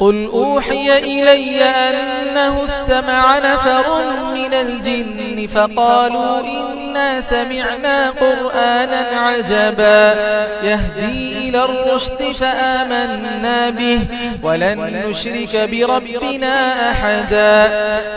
قل أوحي إلي أنه استمع نفر من الجن فقالوا إنا سمعنا قرآنا عجبا. يهدي إلى الرشد فآمنا به ولن نشرك بربنا أحدا.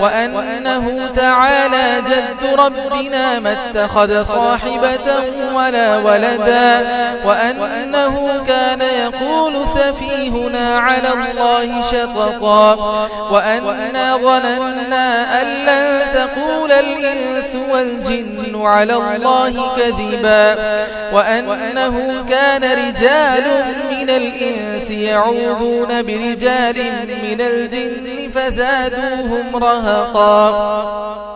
وأنه تعالى جد ربنا ما اتخذ صاحبة ولا ولدا. وأنه كان يقول سفيهنا على الله شططا. وأنا ظننا أن لن تقول الإنس والجن على الله كذبا. وأنه كان رجال من الإنس يعوذون برجال من الجن فزادوهم رهقا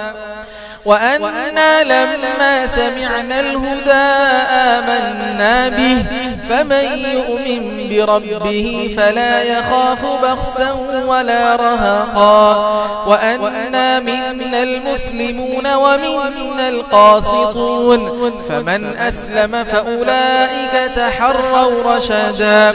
وأنا لما سمعنا الهدى آمنا به. فمن يؤمن بربه فلا يخاف بخسا ولا رهقا. وأنا منا المسلمون ومنا القاسطون. فمن أسلم فأولئك تحروا رشدا.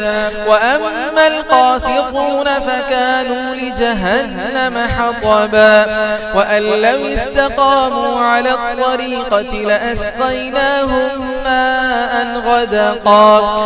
وأما القاسطون فكانوا لجهنم حطبا. وأن لو استقاموا على الطريقة لأسقيناهم ماء غدقا.